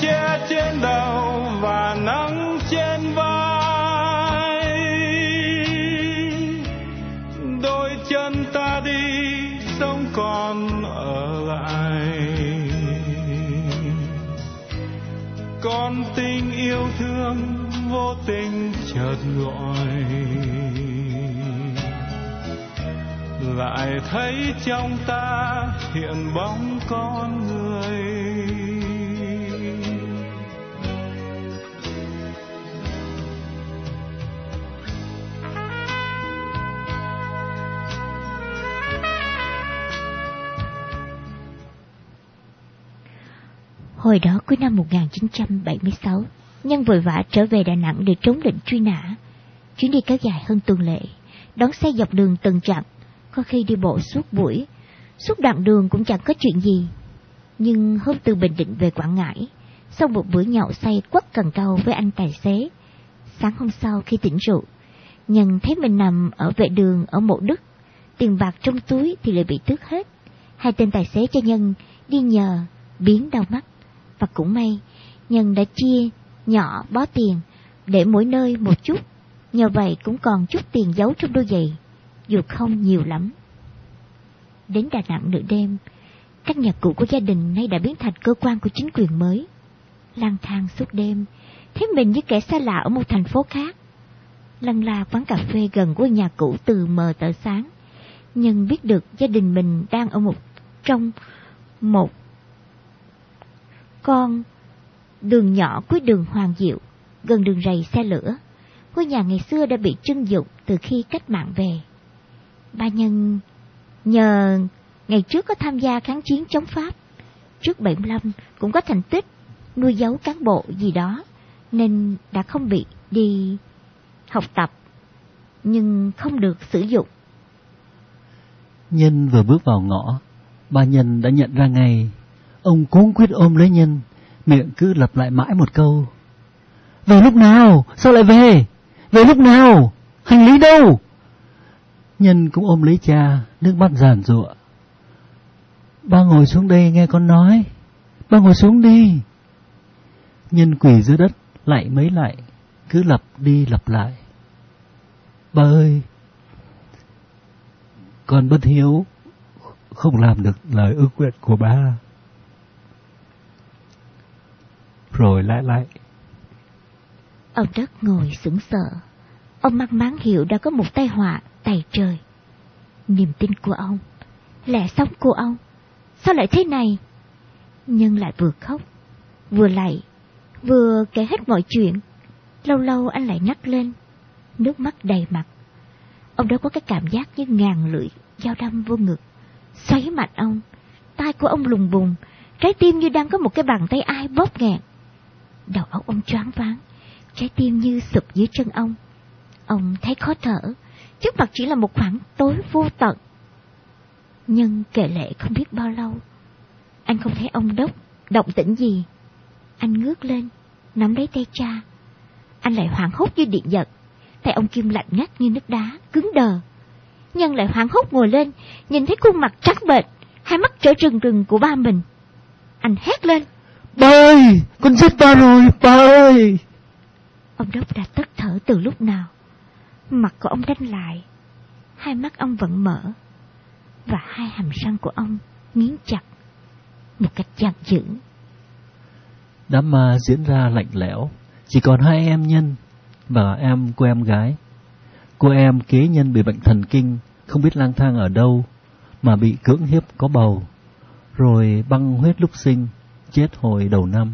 che trên đầu và nắng trên vai. Đôi chân ta đi, sống còn ở lại. Con tình yêu thương vô tình chợt gọi lại thấy trong ta hiện bóng con người. Hồi đó cuối năm 1976, Nhân vội vã trở về Đà Nẵng để trốn lệnh truy nã. Chuyến đi kéo dài hơn tuần lệ, đón xe dọc đường từng chặng, có khi đi bộ suốt buổi. Suốt đoạn đường cũng chẳng có chuyện gì. Nhưng hôm từ Bình Định về Quảng Ngãi, sau một bữa nhậu say quất cần câu với anh tài xế, sáng hôm sau khi tỉnh rượu, Nhân thấy mình nằm ở vệ đường ở mộ đức, tiền bạc trong túi thì lại bị tước hết. Hai tên tài xế cho Nhân đi nhờ, biến đau mắt. Và cũng may, Nhân đã chia nhỏ bó tiền để mỗi nơi một chút, nhờ vậy cũng còn chút tiền giấu trong đôi giày, dù không nhiều lắm. Đến Đà Nẵng nửa đêm, các nhà cũ của gia đình nay đã biến thành cơ quan của chính quyền mới. lang thang suốt đêm, thấy mình như kẻ xa lạ ở một thành phố khác. Lăn la quán cà phê gần của nhà cũ từ mờ tới sáng, nhưng biết được gia đình mình đang ở một trong một con đường nhỏ cuối đường Hoàng Diệu, gần đường rầy xe lửa. Ngôi nhà ngày xưa đã bị trưng dụng từ khi cách mạng về. Ba Nhân nhờ ngày trước có tham gia kháng chiến chống Pháp, trước 75 cũng có thành tích nuôi giấu cán bộ gì đó, nên đã không bị đi học tập, nhưng không được sử dụng. Nhân vừa bước vào ngõ, ba Nhân đã nhận ra ngay, ông cuống quyết ôm lấy Nhân, miệng cứ lặp lại mãi một câu. Về lúc nào? Sao lại về? Về lúc nào? Hành lý đâu? Nhân cũng ôm lấy cha, nước mắt giàn rụa Ba ngồi xuống đây nghe con nói. Ba ngồi xuống đi. Nhân quỳ dưới đất, lại mấy lại, cứ lặp đi lặp lại. Ba ơi, con bất hiếu, không làm được lời ước nguyện của ba rồi lại lại. Ông đất ngồi sững sờ. Ông mang máng hiểu đã có một tai họa tày trời. Niềm tin của ông, lẽ sống của ông, sao lại thế này? Nhân lại vừa khóc, vừa lạy, vừa kể hết mọi chuyện. Lâu lâu anh lại nhắc lên, nước mắt đầy mặt. Ông đó có cái cảm giác như ngàn lưỡi dao đâm vô ngực, xoáy mạnh ông. Tai của ông lùng bùng, trái tim như đang có một cái bàn tay ai bóp nghẹt Đầu óc ông choáng váng, trái tim như sụp dưới chân ông. Ông thấy khó thở, trước mặt chỉ là một khoảng tối vô tận. Nhưng kệ lệ không biết bao lâu, anh không thấy ông đốc, động tĩnh gì. Anh ngước lên, nắm lấy tay cha. Anh lại hoảng hốt như điện giật, tay ông Kim lạnh ngắt như nước đá, cứng đờ. Nhân lại hoảng hốt ngồi lên, nhìn thấy khuôn mặt trắng bệch, hai mắt trở rừng rừng của ba mình. Anh hét lên. Ba ơi, con giết ba rồi, ba ơi. Ông Đốc đã tắt thở từ lúc nào. Mặt của ông đanh lại, hai mắt ông vẫn mở, và hai hàm răng của ông nghiến chặt một cách giận dữ. Đám ma diễn ra lạnh lẽo, chỉ còn hai em nhân và em cô em gái. Cô em kế nhân bị bệnh thần kinh, không biết lang thang ở đâu, mà bị cưỡng hiếp có bầu, rồi băng huyết lúc sinh, chết hồi đầu năm.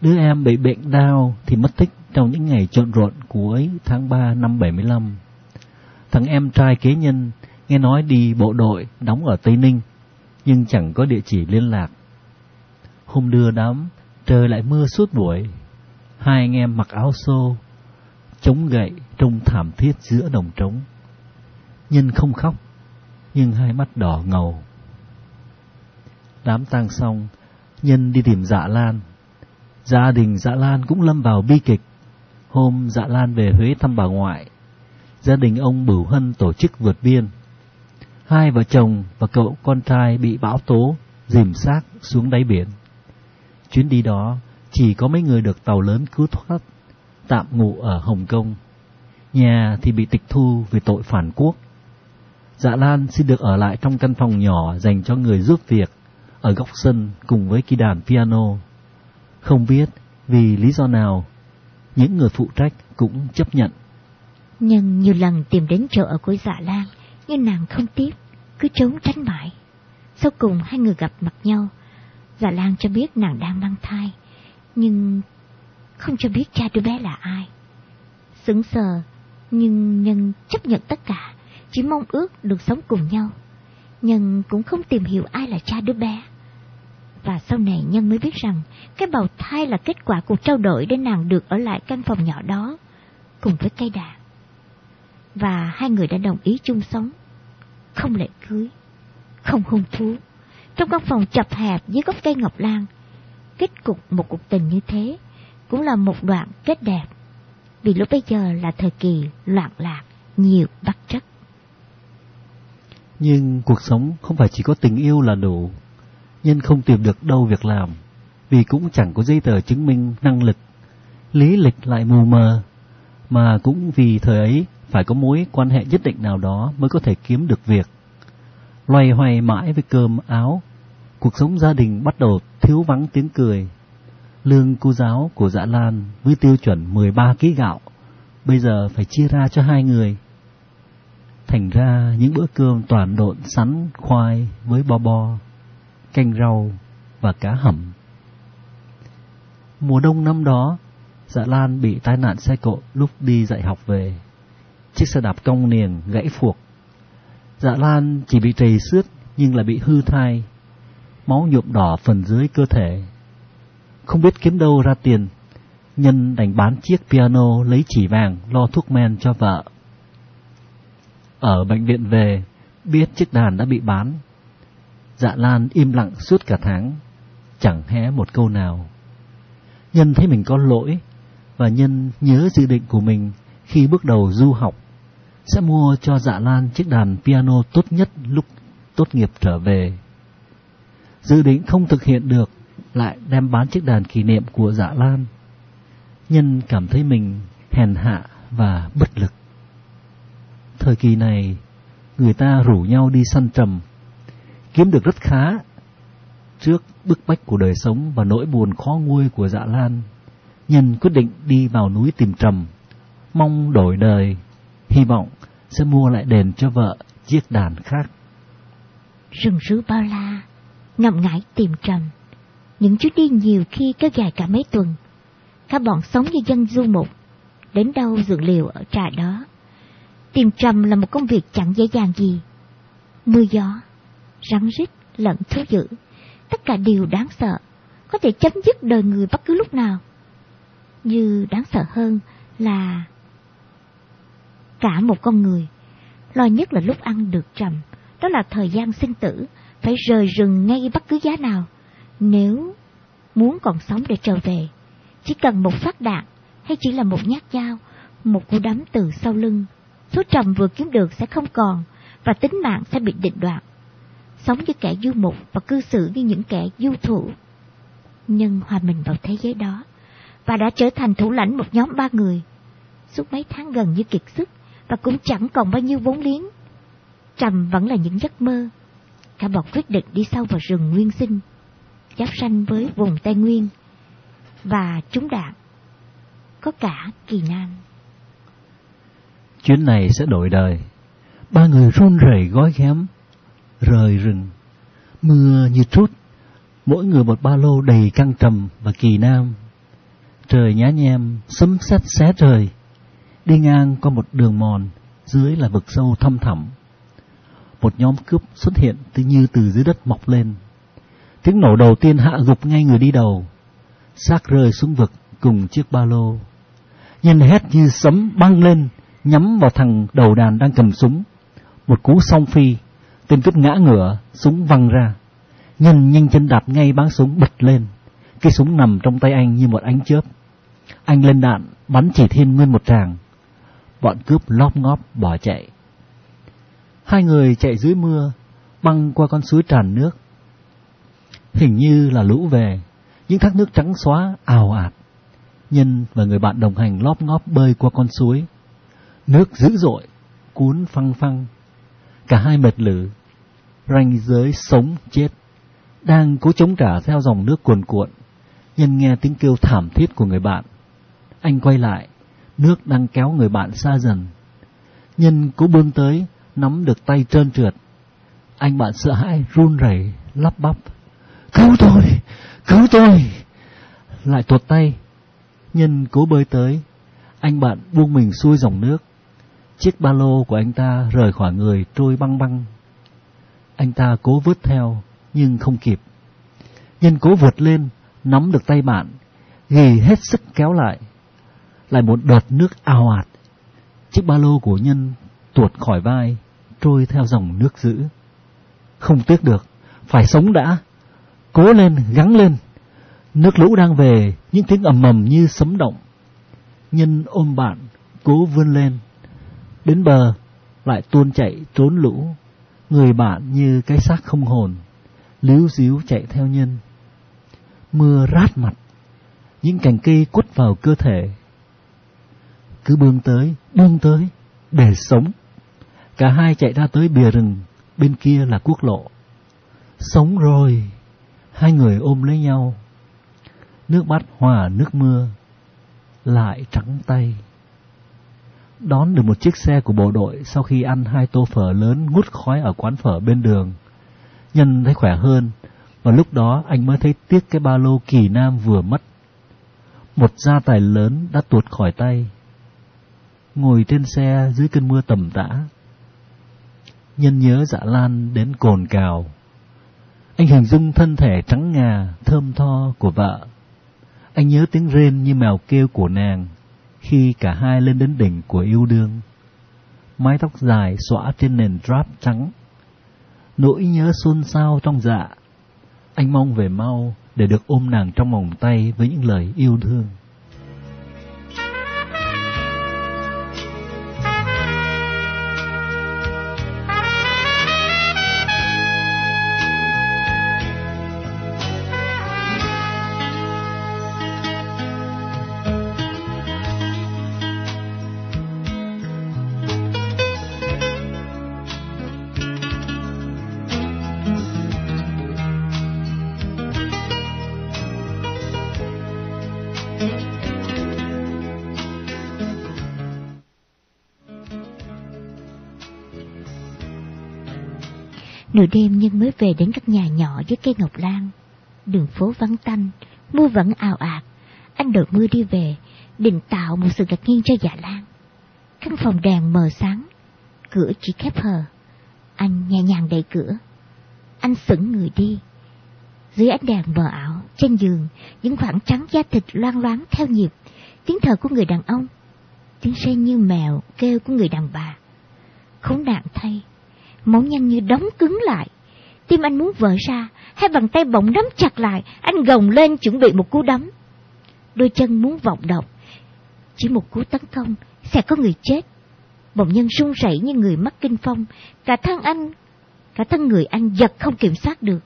Đứa em bị bệnh đau thì mất tích trong những ngày trộn rộn cuối tháng 3 năm 75. Thằng em trai kế nhân nghe nói đi bộ đội đóng ở Tây Ninh, nhưng chẳng có địa chỉ liên lạc. Hôm đưa đám, trời lại mưa suốt buổi. Hai anh em mặc áo xô, chống gậy trông thảm thiết giữa đồng trống. Nhân không khóc, nhưng hai mắt đỏ ngầu. Đám tang xong, Nhân đi tìm Dạ Lan. Gia đình Dạ Lan cũng lâm vào bi kịch. Hôm Dạ Lan về Huế thăm bà ngoại, gia đình ông Bửu Hân tổ chức vượt biên. Hai vợ chồng và cậu con trai bị bão tố, dìm xác xuống đáy biển. Chuyến đi đó chỉ có mấy người được tàu lớn cứu thoát, tạm ngụ ở Hồng Kông. Nhà thì bị tịch thu vì tội phản quốc. Dạ Lan xin được ở lại trong căn phòng nhỏ dành cho người giúp việc ở góc sân cùng với kỳ đàn piano. Không biết vì lý do nào, những người phụ trách cũng chấp nhận. Nhưng nhiều lần tìm đến chỗ ở của dạ Lan, nhưng nàng không tiếp, cứ trốn tránh mãi. Sau cùng hai người gặp mặt nhau, dạ Lan cho biết nàng đang mang thai, nhưng không cho biết cha đứa bé là ai. Sững sờ, nhưng Nhân chấp nhận tất cả, chỉ mong ước được sống cùng nhau. Nhân cũng không tìm hiểu ai là cha đứa bé. Và sau này Nhân mới biết rằng cái bào thai là kết quả cuộc trao đổi để nàng được ở lại căn phòng nhỏ đó cùng với cây đàn. Và hai người đã đồng ý chung sống, không lễ cưới, không hôn thú. Trong căn phòng chập hẹp dưới gốc cây ngọc lan, kết cục một cuộc tình như thế cũng là một đoạn kết đẹp. Vì lúc bây giờ là thời kỳ loạn lạc, nhiều bất chất. Nhưng cuộc sống không phải chỉ có tình yêu là đủ. Nhân không tìm được đâu việc làm, vì cũng chẳng có giấy tờ chứng minh năng lực. Lý lịch lại mù mờ, mà cũng vì thời ấy phải có mối quan hệ nhất định nào đó mới có thể kiếm được việc. Loay hoay mãi với cơm áo, cuộc sống gia đình bắt đầu thiếu vắng tiếng cười. Lương cô giáo của Dạ Lan với tiêu chuẩn 13 kg gạo, bây giờ phải chia ra cho hai người. Thành ra những bữa cơm toàn độn sắn khoai với bo bo, canh rau và cá hầm. Mùa đông năm đó, Dạ Lan bị tai nạn xe cộ lúc đi dạy học về. Chiếc xe đạp cong niềng gãy phuộc. Dạ Lan chỉ bị trầy xước nhưng lại bị hư thai. Máu nhuộm đỏ phần dưới cơ thể. Không biết kiếm đâu ra tiền, Nhân đành bán chiếc piano lấy chỉ vàng lo thuốc men cho vợ. Ở bệnh viện về, biết chiếc đàn đã bị bán. Dạ Lan im lặng suốt cả tháng, chẳng hé một câu nào. Nhân thấy mình có lỗi, và Nhân nhớ dự định của mình khi bước đầu du học, sẽ mua cho Dạ Lan chiếc đàn piano tốt nhất lúc tốt nghiệp trở về. Dự định không thực hiện được, lại đem bán chiếc đàn kỷ niệm của Dạ Lan. Nhân cảm thấy mình hèn hạ và bất lực. Thời kỳ này, người ta rủ nhau đi săn trầm, kiếm được rất khá. Trước bức bách của đời sống và nỗi buồn khó nguôi của dạ lan, Nhân quyết định đi vào núi tìm trầm, mong đổi đời, hy vọng sẽ mua lại đền cho vợ chiếc đàn khác. Rừng rú bao la, ngậm ngãi tìm trầm. Những chuyến đi nhiều khi kéo dài cả mấy tuần. Các bọn sống như dân du mục, đến đâu dựng liều ở trà đó. Tìm trầm là một công việc chẳng dễ dàng gì. Mưa gió, rắn rít, lẫn thú dữ, tất cả đều đáng sợ, có thể chấm dứt đời người bất cứ lúc nào. Như đáng sợ hơn là cả một con người. Lo nhất là lúc ăn được trầm, đó là thời gian sinh tử, phải rời rừng ngay bất cứ giá nào. Nếu muốn còn sống để trở về, chỉ cần một phát đạn hay chỉ là một nhát dao, một cú đấm từ sau lưng, số trầm vừa kiếm được sẽ không còn và tính mạng sẽ bị định đoạn. Sống như kẻ du mục và cư xử như những kẻ du thụ, Nhân hòa mình vào thế giới đó và đã trở thành thủ lãnh một nhóm ba người. Suốt mấy tháng gần như kiệt sức và cũng chẳng còn bao nhiêu vốn liếng. Trầm vẫn là những giấc mơ. Cả bọn quyết định đi sâu vào rừng nguyên sinh, giáp sanh với vùng Tây Nguyên và trúng đạn. Có cả kỳ nam. Chuyến này sẽ đổi đời. Ba người run rẩy gói ghém, rời rừng. Mưa như trút, mỗi người một ba lô đầy căng trầm và kỳ nam. Trời nhá nhem, sấm sét xé trời. Đi ngang qua một đường mòn, dưới là vực sâu thăm thẳm. Một nhóm cướp xuất hiện tự như từ dưới đất mọc lên. Tiếng nổ đầu tiên hạ gục ngay người đi đầu. xác rơi xuống vực cùng chiếc ba lô. Nhân hét như sấm băng lên, nhắm vào thằng đầu đàn đang cầm súng. Một cú song phi, tên cướp ngã ngửa, súng văng ra. Nhân nhanh chân đạp ngay báng súng bật lên. Cái súng nằm trong tay anh như một ánh chớp. Anh lên đạn, bắn chỉ thiên nguyên một tràng. Bọn cướp lóp ngóp bỏ chạy. Hai người chạy dưới mưa, băng qua con suối tràn nước. Hình như là lũ về, những thác nước trắng xóa ào ạt. Nhân và người bạn đồng hành lóp ngóp bơi qua con suối. Nước dữ dội, cuốn phăng phăng. Cả hai mệt lử, ranh giới sống chết, đang cố chống trả theo dòng nước cuồn cuộn. Nhân nghe tiếng kêu thảm thiết của người bạn. Anh quay lại, nước đang kéo người bạn xa dần. Nhân cố bươn tới, nắm được tay trơn trượt. Anh bạn sợ hãi, run rẩy, lắp bắp. Cứu tôi! Cứu tôi! Lại tuột tay. Nhân cố bơi tới. Anh bạn buông mình xuôi dòng nước. Chiếc ba lô của anh ta rời khỏi người trôi băng băng. Anh ta cố vớt theo, nhưng không kịp. Nhân cố vượt lên, nắm được tay bạn, ghi hết sức kéo lại. Lại một đợt nước ào ạt. Chiếc ba lô của Nhân tuột khỏi vai, trôi theo dòng nước dữ. Không tiếc được, phải sống đã. Cố lên, gắng lên. Nước lũ đang về, những tiếng ầm ầm như sấm động. Nhân ôm bạn, cố vươn lên. Đến bờ, lại tuôn chạy trốn lũ. Người bạn như cái xác không hồn, líu díu chạy theo nhân. Mưa rát mặt, những cành cây quất vào cơ thể. Cứ bươn tới, bươn tới, để sống. Cả hai chạy ra tới bìa rừng, bên kia là quốc lộ. Sống rồi, hai người ôm lấy nhau. Nước mắt hòa nước mưa, lại trắng tay. Đón được một chiếc xe của bộ đội sau khi ăn hai tô phở lớn ngút khói ở quán phở bên đường. Nhân thấy khỏe hơn, và lúc đó anh mới thấy tiếc cái ba lô kỳ nam vừa mất. Một gia tài lớn đã tuột khỏi tay. Ngồi trên xe dưới cơn mưa tầm tã, nhân nhớ dạ lan đến cồn cào. Anh hình dung thân thể trắng ngà, thơm tho của vợ. Anh nhớ tiếng rên như mèo kêu của nàng khi cả hai lên đến đỉnh của yêu đương. Mái tóc dài xõa trên nền drap trắng. Nỗi nhớ xôn xao trong dạ. Anh mong về mau để được ôm nàng trong vòng tay với những lời yêu thương. Nửa đêm nhưng mới về đến các nhà nhỏ dưới cây ngọc lan. Đường phố vắng tanh, mưa vẫn ào ạt. Anh đội mưa đi về, định tạo một sự ngạc nhiên cho dạ lan. Căn phòng đèn mờ sáng, cửa chỉ khép hờ. Anh nhẹ nhàng đẩy cửa. Anh sững người đi. Dưới ánh đèn mờ ảo, trên giường, những khoảng trắng da thịt loang loáng theo nhịp, tiếng thở của người đàn ông, tiếng xe như mèo kêu của người đàn bà. Khốn nạn thay, máu nhanh như đóng cứng lại. Tim anh muốn vỡ ra, hai bàn tay bỗng nắm chặt lại, anh gồng lên chuẩn bị một cú đấm. Đôi chân muốn vọng động, chỉ một cú tấn công sẽ có người chết. Bỗng nhân run rẩy như người mắc kinh phong, cả thân anh, cả thân người anh giật không kiểm soát được.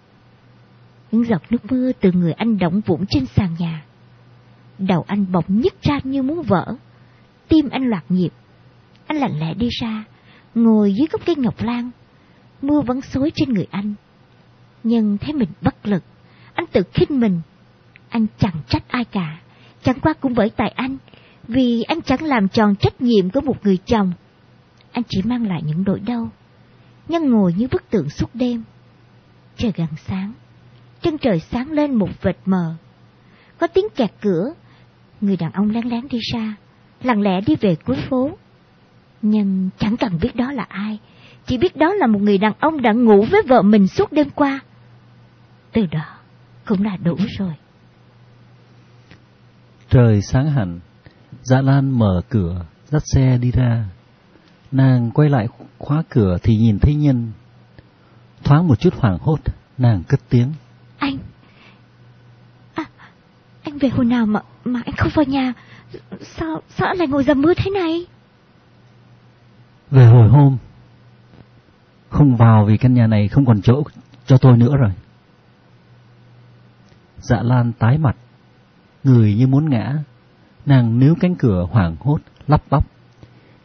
Những giọt nước mưa từ người anh động vũng trên sàn nhà. Đầu anh bỗng nhức ra như muốn vỡ. Tim anh loạt nhịp. Anh lặng lẽ đi ra, ngồi dưới gốc cây ngọc lan, mưa vẫn xối trên người anh. Nhưng thấy mình bất lực, anh tự khinh mình. Anh chẳng trách ai cả, chẳng qua cũng bởi tại anh, vì anh chẳng làm tròn trách nhiệm của một người chồng. Anh chỉ mang lại những nỗi đau, nhân ngồi như bức tượng suốt đêm. Trời gần sáng, chân trời sáng lên một vệt mờ. Có tiếng kẹt cửa, người đàn ông lén lén đi ra, lặng lẽ đi về cuối phố. Nhưng chẳng cần biết đó là ai, chỉ biết đó là một người đàn ông đã ngủ với vợ mình suốt đêm qua. Từ đó cũng là đủ rồi. Trời sáng hẳn, Dạ Lan mở cửa, dắt xe đi ra. Nàng quay lại khóa cửa thì nhìn thấy Nhân. Thoáng một chút hoảng hốt, nàng cất tiếng. Anh, à, anh về hồi nào mà mà anh không vào nhà? Sao sao anh lại ngồi dầm mưa thế này? Về hồi hôm, không vào vì căn nhà này không còn chỗ cho tôi nữa rồi. Dạ Lan tái mặt, người như muốn ngã. Nàng níu cánh cửa hoảng hốt, lắp bắp.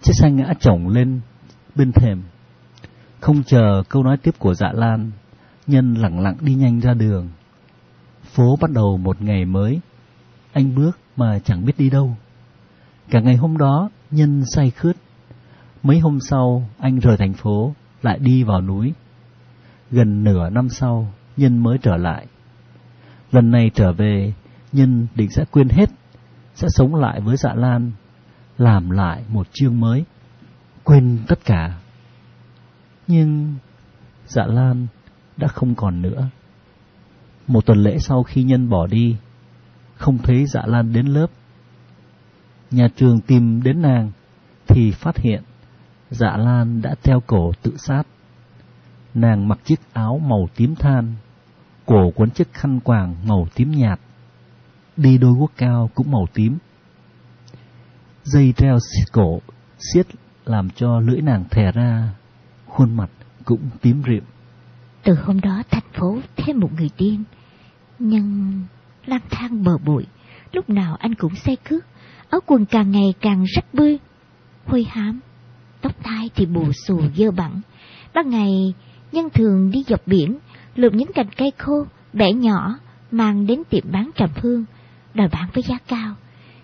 Chiếc xe ngã chổng lên bên thềm. Không chờ câu nói tiếp của dạ Lan, Nhân lặng lặng đi nhanh ra đường. Phố bắt đầu một ngày mới. Anh bước mà chẳng biết đi đâu. Cả ngày hôm đó, Nhân say khướt. Mấy hôm sau, anh rời thành phố, lại đi vào núi. Gần nửa năm sau, Nhân mới trở lại. Lần này trở về, Nhân định sẽ quên hết, sẽ sống lại với dạ Lan, làm lại một chương mới, quên tất cả. Nhưng dạ Lan đã không còn nữa. Một tuần lễ sau khi Nhân bỏ đi, không thấy dạ Lan đến lớp. Nhà trường tìm đến nàng, thì phát hiện dạ Lan đã treo cổ tự sát. Nàng mặc chiếc áo màu tím than, cổ quấn chiếc khăn quàng màu tím nhạt, đi đôi guốc cao cũng màu tím. Dây treo cổ siết làm cho lưỡi nàng thè ra, khuôn mặt cũng tím rịm. Từ hôm đó thành phố thêm một người điên, nhưng lang thang bờ bụi, lúc nào anh cũng say cước, áo quần càng ngày càng rách bươi, hôi hám, tóc tai thì bù xù dơ bẩn. Ban ngày, nhân thường đi dọc biển, lượm những cành cây khô, bẻ nhỏ, mang đến tiệm bán trầm hương, đòi bán với giá cao.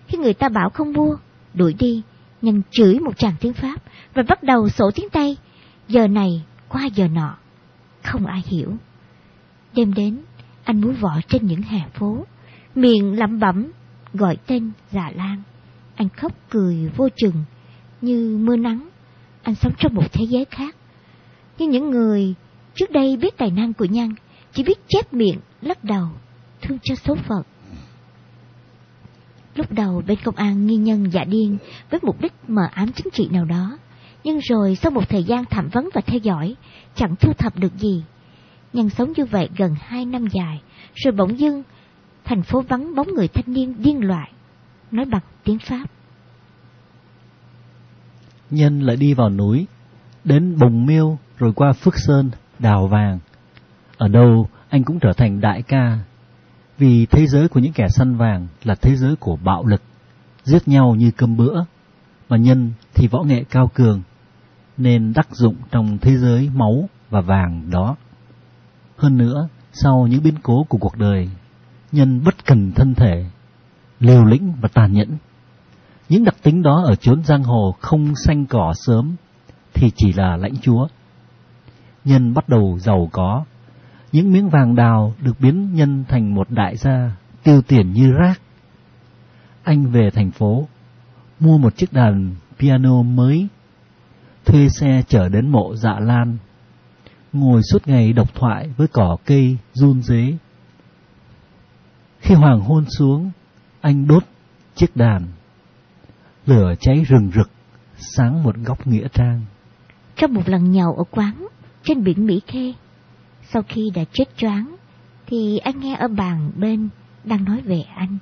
Khi người ta bảo không mua, đuổi đi, nhân chửi một chàng tiếng Pháp và bắt đầu sổ tiếng Tây, giờ này qua giờ nọ, không ai hiểu. Đêm đến, anh múa võ trên những hè phố, miệng lẩm bẩm gọi tên già Lan. Anh khóc cười vô chừng, như mưa nắng. Anh sống trong một thế giới khác. Nhưng những người trước đây biết tài năng của Nhân chỉ biết chép miệng, lắc đầu, thương cho số phận. Lúc đầu bên công an nghi nhân giả điên với mục đích mờ ám chính trị nào đó, nhưng rồi sau một thời gian thẩm vấn và theo dõi, chẳng thu thập được gì. Nhân sống như vậy gần hai năm dài, rồi bỗng dưng, thành phố vắng bóng người thanh niên điên loại, nói bằng tiếng Pháp. Nhân lại đi vào núi, đến Bồng Miêu rồi qua Phước Sơn, Đào Vàng. Ở đâu anh cũng trở thành đại ca, vì thế giới của những kẻ săn vàng là thế giới của bạo lực, giết nhau như cơm bữa, mà Nhân thì võ nghệ cao cường, nên đắc dụng trong thế giới máu và vàng đó. Hơn nữa, sau những biến cố của cuộc đời, Nhân bất cần thân thể, liều lĩnh và tàn nhẫn. Những đặc tính đó ở chốn giang hồ không xanh cỏ sớm thì chỉ là lãnh chúa. Nhân bắt đầu giàu có. Những miếng vàng đào được biến nhân thành một đại gia, tiêu tiền như rác. Anh về thành phố, mua một chiếc đàn piano mới, thuê xe chở đến mộ dạ lan, ngồi suốt ngày độc thoại với cỏ cây run rế. Khi hoàng hôn xuống, anh đốt chiếc đàn lửa cháy rừng rực, sáng một góc nghĩa trang. Trong một lần nhậu ở quán trên biển Mỹ Khê, sau khi đã chết choáng, thì anh nghe ở bàn bên đang nói về anh.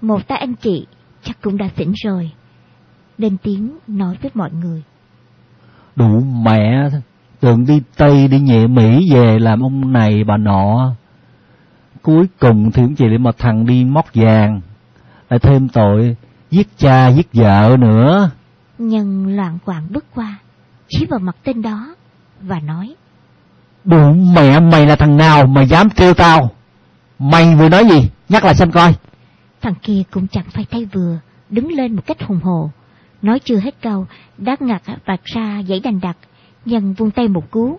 Một tay anh chị chắc cũng đã tỉnh rồi, lên tiếng nói với mọi người. Đủ mẹ, tưởng đi Tây đi nhẹ Mỹ về làm ông này bà nọ. Cuối cùng thì cũng chỉ để mà thằng đi móc vàng, lại thêm tội giết cha giết vợ nữa. Nhân loạn quạng bước qua, chỉ vào mặt tên đó và nói. Đủ mẹ mày là thằng nào mà dám trêu tao? Mày vừa nói gì? Nhắc lại xem coi. Thằng kia cũng chẳng phải tay vừa, đứng lên một cách hùng hồ. Nói chưa hết câu, đã ngặt vạt ra dãy đành đặc, nhân vung tay một cú.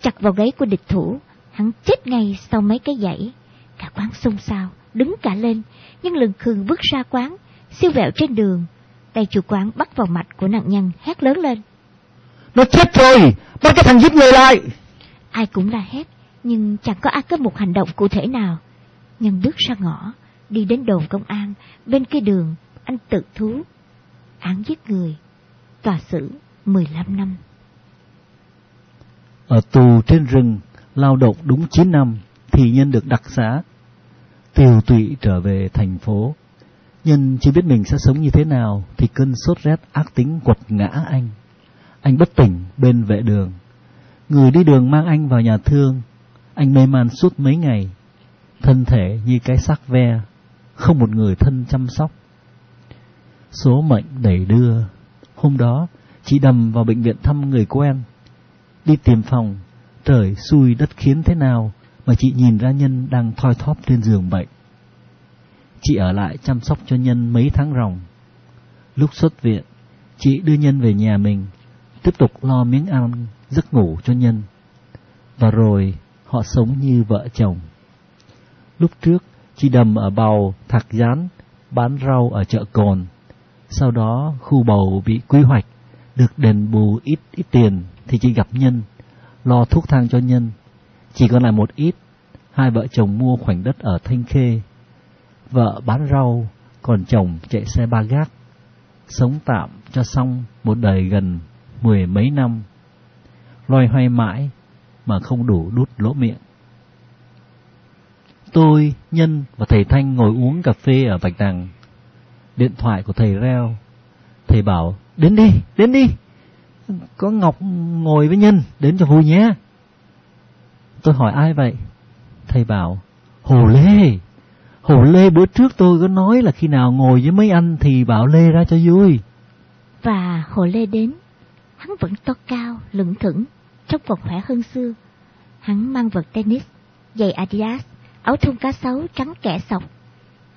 Chặt vào gáy của địch thủ, hắn chết ngay sau mấy cái dãy. Cả quán xôn xao, đứng cả lên, nhưng lừng khừng bước ra quán, siêu vẹo trên đường. Tay chủ quán bắt vào mặt của nạn nhân, hét lớn lên. Nó chết rồi, bắt cái thằng giết người lại. Ai cũng la hét, nhưng chẳng có ai có một hành động cụ thể nào. Nhân bước ra ngõ, đi đến đồn công an, bên kia đường, anh tự thú. Án giết người, tòa xử 15 năm. Ở tù trên rừng, lao động đúng 9 năm, thì Nhân được đặc xá. Tiều tụy trở về thành phố. Nhân chưa biết mình sẽ sống như thế nào, thì cơn sốt rét ác tính quật ngã anh. Anh bất tỉnh bên vệ đường. Người đi đường mang anh vào nhà thương. Anh mê man suốt mấy ngày. thân thể như cái xác ve, không một người thân chăm sóc. Số mệnh đẩy đưa, hôm đó chị đầm vào bệnh viện thăm người quen, đi tìm phòng, trời xui đất khiến thế nào mà chị nhìn ra Nhân đang thoi thóp trên giường bệnh. Chị ở lại chăm sóc cho Nhân mấy tháng ròng. Lúc xuất viện, chị đưa Nhân về nhà mình, tiếp tục lo miếng ăn, giấc ngủ cho Nhân. Và rồi họ sống như vợ chồng. Lúc trước, chị đầm ở bầu thạc gián, bán rau ở chợ cồn. Sau đó, khu bầu bị quy hoạch, được đền bù ít ít tiền thì chị gặp Nhân, lo thuốc thang cho Nhân. Chỉ còn lại một ít, hai vợ chồng mua khoảnh đất ở Thanh Khê. Vợ bán rau, còn chồng chạy xe ba gác. Sống tạm cho xong một đời gần mười mấy năm. Loay hoay mãi mà không đủ đút lỗ miệng. Tôi, Nhân và thầy Thanh ngồi uống cà phê ở Bạch Đằng. Điện thoại của thầy reo. Thầy bảo, đến đi, đến đi. Có Ngọc ngồi với Nhân, đến cho vui nhé. Tôi hỏi ai vậy? Thầy bảo, Hồ Lê. Hồ Lê bữa trước tôi có nói là khi nào ngồi với mấy anh thì bảo Lê ra cho vui. Và Hồ Lê đến, hắn vẫn to cao, lững thững, trông còn khỏe hơn xưa. Hắn mang vật tennis, giày Adidas, áo thun cá sấu trắng kẻ sọc.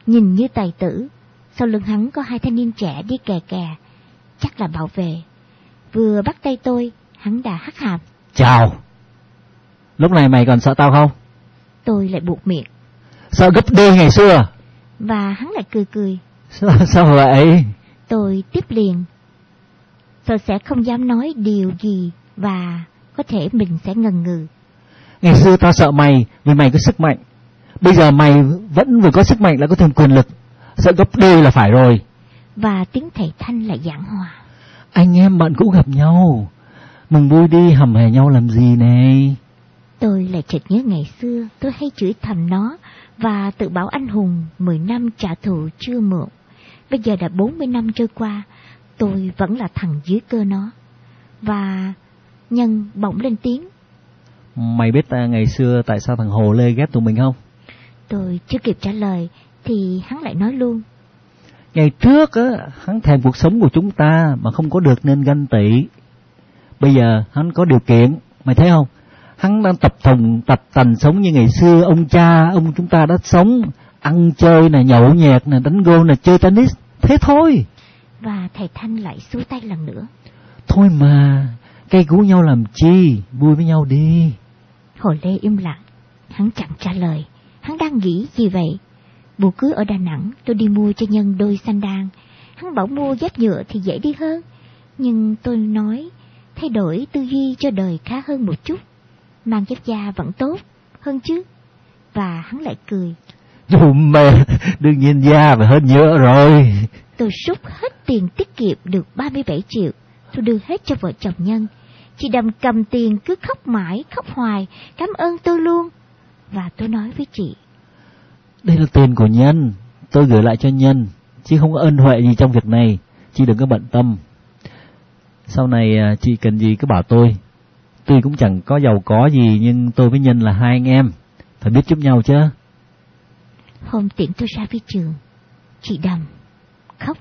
Nhìn như tài tử, sau lưng hắn có hai thanh niên trẻ đi kè kè, chắc là bảo vệ. Vừa bắt tay tôi, hắn đã hắt hàm. Chào! Lúc này mày còn sợ tao không? Tôi lại buộc miệng. Sợ gấp đôi ngày xưa. Và hắn lại cười cười. Sao, sao vậy? Tôi tiếp liền. Tôi sẽ không dám nói điều gì và có thể mình sẽ ngần ngừ. Ngày xưa tao sợ mày vì mày có sức mạnh. Bây giờ mày vẫn vừa có sức mạnh lại có thêm quyền lực. Sợ gấp đôi là phải rồi. Và tiếng thầy Thanh lại giảng hòa. Anh em bạn cũng gặp nhau. Mừng vui đi hầm hè nhau làm gì này? Tôi lại chợt nhớ ngày xưa tôi hay chửi thầm nó và tự bảo anh hùng 10 năm trả thù chưa muộn. Bây giờ đã 40 năm trôi qua, tôi vẫn là thằng dưới cơ nó. Và nhân bỗng lên tiếng. Mày biết ta ngày xưa tại sao thằng Hồ Lê ghét tụi mình không? Tôi chưa kịp trả lời thì hắn lại nói luôn. Ngày trước á, hắn thèm cuộc sống của chúng ta mà không có được nên ganh tị. Bây giờ hắn có điều kiện, mày thấy không? Hắn đang tập thùng tập tành sống như ngày xưa ông cha, ông chúng ta đã sống, ăn chơi nè, nhậu nhẹt nè, đánh gôn nè, chơi tennis, thế thôi. Và thầy Thanh lại xua tay lần nữa. Thôi mà, cây cú nhau làm chi, vui với nhau đi. Hồ Lê im lặng, hắn chẳng trả lời, hắn đang nghĩ gì vậy? Bữa cưới ở Đà Nẵng, tôi đi mua cho Nhân đôi xanh đan. Hắn bảo mua dép nhựa thì dễ đi hơn. Nhưng tôi nói, thay đổi tư duy cho đời khá hơn một chút. Mang dép da vẫn tốt, hơn chứ. Và hắn lại cười. Dù mẹ, đương nhiên da phải hơn nhựa rồi. Tôi rút hết tiền tiết kiệm được 37 triệu. Tôi đưa hết cho vợ chồng Nhân. Chị Đầm cầm tiền cứ khóc mãi, khóc hoài, cảm ơn tôi luôn. Và tôi nói với chị. Đây là tiền của Nhân, tôi gửi lại cho Nhân, chứ không có ân huệ gì trong việc này, chị đừng có bận tâm. Sau này à, chị cần gì cứ bảo tôi. Tuy cũng chẳng có giàu có gì nhưng tôi với Nhân là hai anh em, phải biết giúp nhau chứ. Hôm tiễn tôi ra phía trường, chị Đầm khóc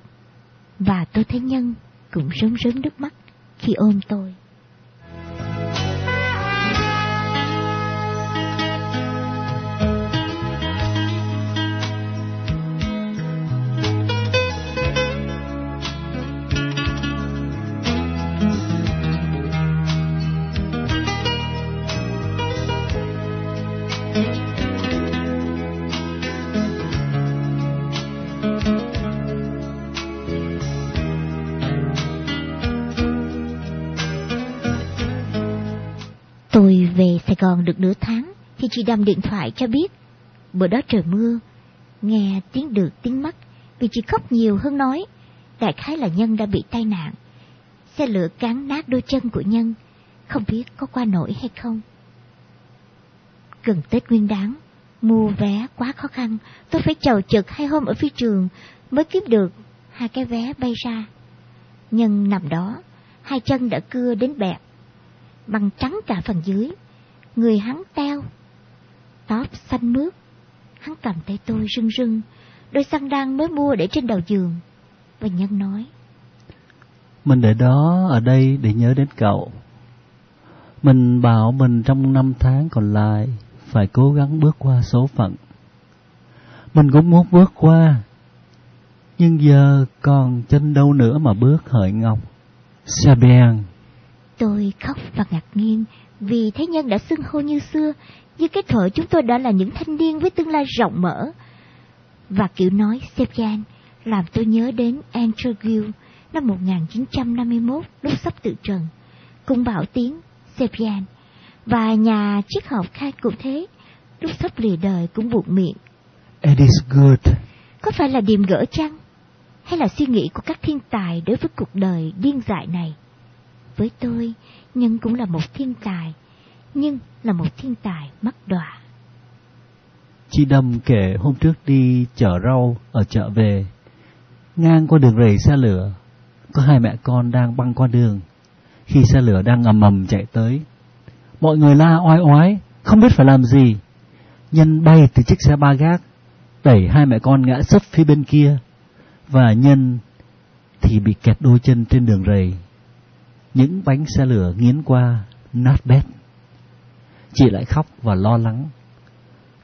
và tôi thấy Nhân cũng rớm rớm nước mắt khi ôm tôi. Tôi còn được nửa tháng thì chị đâm điện thoại cho biết. Bữa đó trời mưa, nghe tiếng được tiếng mắt vì chị khóc nhiều hơn nói. Đại khái là Nhân đã bị tai nạn. Xe lửa cán nát đôi chân của Nhân, không biết có qua nổi hay không. Gần Tết Nguyên đáng, mua vé quá khó khăn, tôi phải chầu chực hai hôm ở phi trường mới kiếm được hai cái vé bay ra. Nhân nằm đó, hai chân đã cưa đến bẹp bằng trắng cả phần dưới, người hắn teo, tóc xanh mướt, Hắn cầm tay tôi rưng rưng, đôi xăng đan mới mua để trên đầu giường. Và Nhân nói. Mình để đó ở đây để nhớ đến cậu. Mình bảo mình trong năm tháng còn lại phải cố gắng bước qua số phận. Mình cũng muốn bước qua, nhưng giờ còn chân đâu nữa mà bước hợi Ngọc. Sabian. Tôi khóc và ngạc nhiên vì thấy Nhân đã xưng hô như xưa, như cái thuở chúng tôi đã là những thanh niên với tương lai rộng mở. Và kiểu nói Sepian làm tôi nhớ đến Andrew Gill năm 1951 lúc sắp tự trần, cùng bảo tiếng Sepian, và nhà triết học khai cũng thế, lúc sắp lìa đời cũng buộc miệng. It is good. Có phải là điềm gỡ chăng? Hay là suy nghĩ của các thiên tài đối với cuộc đời điên dại này? Với tôi, Nhân cũng là một thiên tài, nhưng là một thiên tài mắc đọa. Chị Đầm kể hôm trước đi chở rau ở chợ về, ngang qua đường rầy xe lửa, có hai mẹ con đang băng qua đường. Khi xe lửa đang ngầm mầm chạy tới, mọi người la oai oái, không biết phải làm gì. Nhân bay từ chiếc xe ba gác, đẩy hai mẹ con ngã sấp phía bên kia, và Nhân thì bị kẹt đôi chân trên đường rầy. Những bánh xe lửa nghiến qua, nát bét. Chị lại khóc và lo lắng.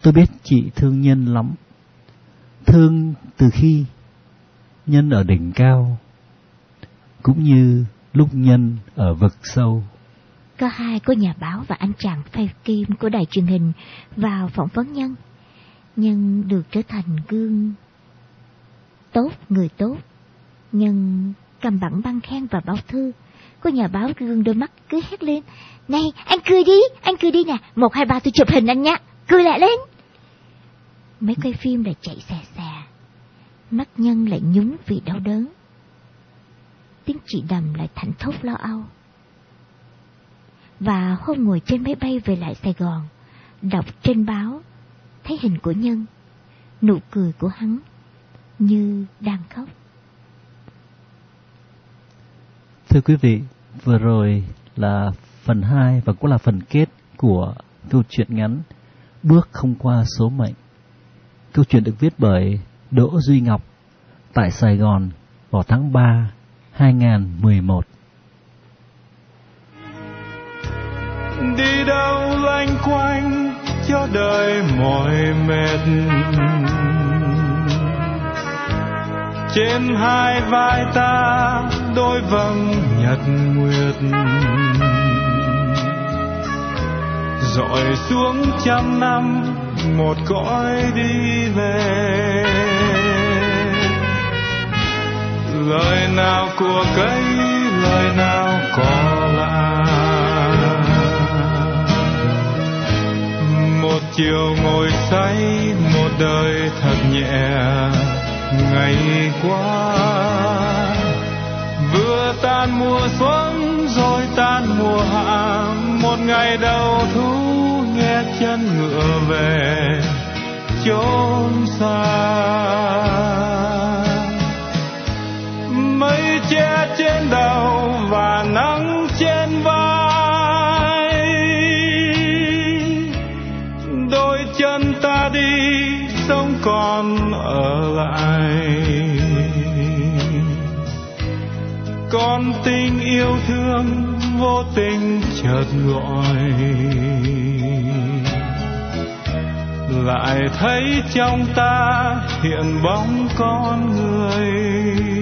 Tôi biết chị thương Nhân lắm. Thương từ khi Nhân ở đỉnh cao, cũng như lúc Nhân ở vực sâu. Có hai cô nhà báo và anh chàng phay kim của đài truyền hình vào phỏng vấn Nhân. Nhân được trở thành gương tốt, người tốt. Nhân cầm bản băng khen và báo thư. Cô nhà báo gương đôi mắt cứ hét lên. Này, anh cười đi, anh cười đi nè. Một, hai, ba tôi chụp hình anh nhá. Cười lại lên. Mấy quay phim lại chạy xè xè. Mắt nhân lại nhúng vì đau đớn. Tiếng chị đầm lại thảnh thốt lo âu. Và hôm ngồi trên máy bay về lại Sài Gòn, đọc trên báo, thấy hình của nhân, nụ cười của hắn như đang khóc. Thưa quý vị, vừa rồi là phần 2 và cũng là phần kết của câu chuyện ngắn Bước không qua số mệnh. Câu chuyện được viết bởi Đỗ Duy Ngọc tại Sài Gòn vào tháng 3 2011. Đi đâu lanh quanh cho đời mỏi mệt trên hai vai ta đôi vầng nhật nguyệt. Dọi xuống trăm năm, một cõi đi về. Lời nào của cây, lời nào có lạ một chiều ngồi say, một đời thật nhẹ, ngày qua vừa tan mùa xuân rồi tan mùa hạ. Một ngày đầu thu nghe chân ngựa về, chốn xa. Mây che trên đầu con tình yêu thương vô tình chợt gọi. Lại thấy trong ta hiện bóng con người.